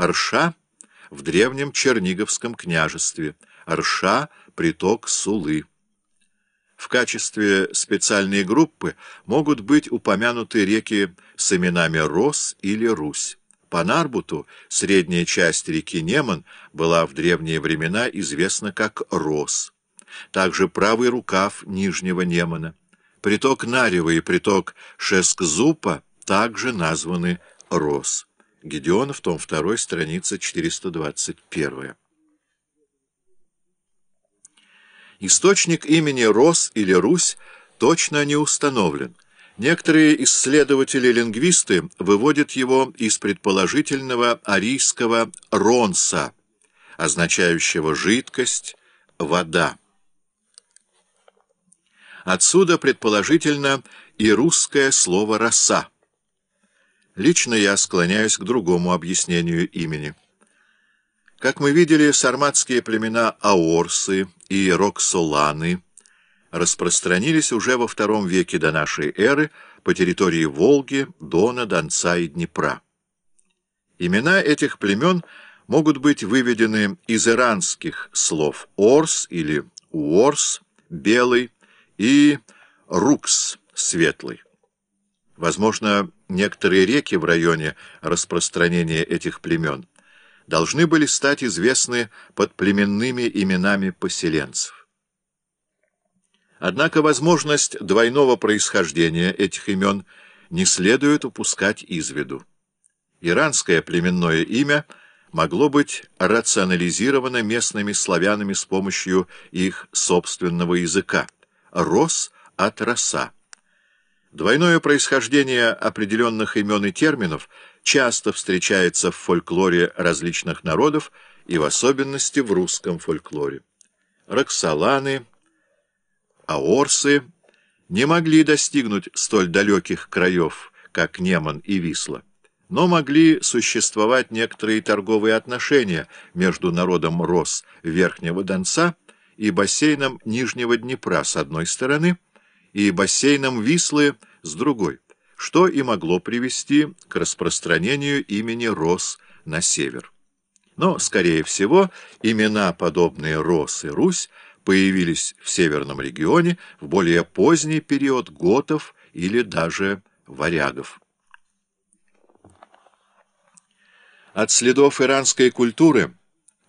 Рша в древнем Черниговском княжестве, Рша — приток Сулы. В качестве специальной группы могут быть упомянуты реки с именами Рос или Русь. По Нарбуту средняя часть реки Неман была в древние времена известна как Рос. Также правый рукав Нижнего Немана. Приток Нарева и приток Шескзупа также названы Рос. Гедеонов, том 2, страница 421. Источник имени Рос или Русь точно не установлен. Некоторые исследователи-лингвисты выводят его из предположительного арийского «ронса», означающего «жидкость», «вода». Отсюда, предположительно, и русское слово «роса». Лично я склоняюсь к другому объяснению имени. Как мы видели, сарматские племена Аорсы и Роксоланы распространились уже во втором веке до нашей эры по территории Волги, Дона, Донца и Днепра. Имена этих племен могут быть выведены из иранских слов «орс» или «уорс» — «белый» и «рукс» — «светлый». Возможно, некоторые реки в районе распространения этих племен должны были стать известны под племенными именами поселенцев. Однако возможность двойного происхождения этих имен не следует упускать из виду. Иранское племенное имя могло быть рационализировано местными славянами с помощью их собственного языка – «рос» от «роса». Двойное происхождение определенных имен и терминов часто встречается в фольклоре различных народов и в особенности в русском фольклоре. Роксоланы, аорсы не могли достигнуть столь далеких краев, как Неман и Висла, но могли существовать некоторые торговые отношения между народом Рос Верхнего Донца и бассейном Нижнего Днепра с одной стороны – и бассейном Вислы с другой, что и могло привести к распространению имени Рос на север. Но, скорее всего, имена, подобные Рос и Русь, появились в северном регионе в более поздний период готов или даже варягов. От следов иранской культуры,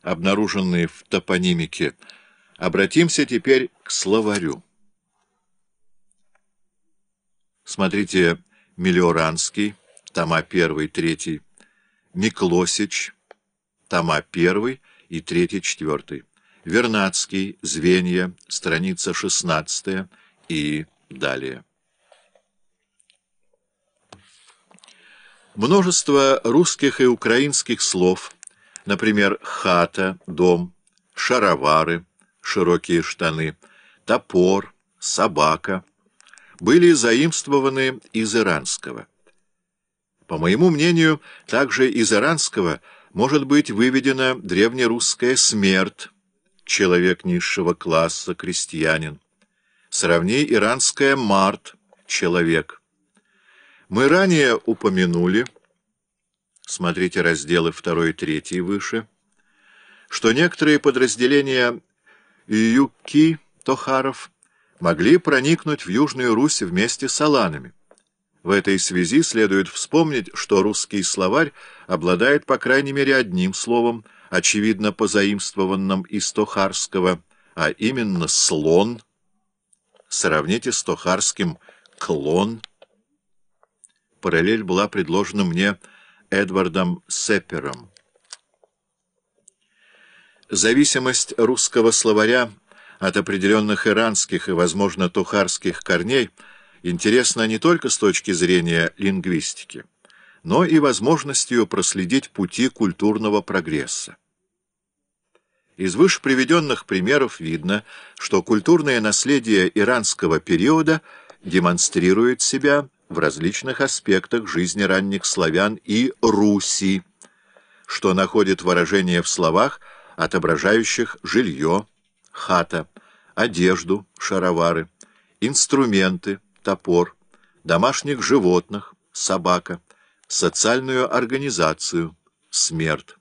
обнаруженные в топонимике, обратимся теперь к словарю. Смотрите Мелиоранский, тома 1-3, Миклосич, тома 1 и 3-4, Вернадский, Звенья, страница 16 и далее. Множество русских и украинских слов, например, хата, дом, шаровары, широкие штаны, топор, собака — были заимствованы из иранского. По моему мнению, также из иранского может быть выведена древнерусская смерть, человек низшего класса, крестьянин. Сравни иранская март, человек. Мы ранее упомянули, смотрите разделы 2 и 3 выше, что некоторые подразделения юки, тохаров, могли проникнуть в Южную Русь вместе с аланами. В этой связи следует вспомнить, что русский словарь обладает по крайней мере одним словом, очевидно позаимствованным из Тохарского, а именно «слон». Сравните с Тохарским «клон». Параллель была предложена мне Эдвардом Сеппером. Зависимость русского словаря от определенных иранских и, возможно, тухарских корней интересна не только с точки зрения лингвистики, но и возможностью проследить пути культурного прогресса. Из выше приведенных примеров видно, что культурное наследие иранского периода демонстрирует себя в различных аспектах жизни ранних славян и Руси, что находит выражение в словах, отображающих жилье, хата, одежду, шаровары, инструменты, топор, домашних животных, собака, социальную организацию, смерть.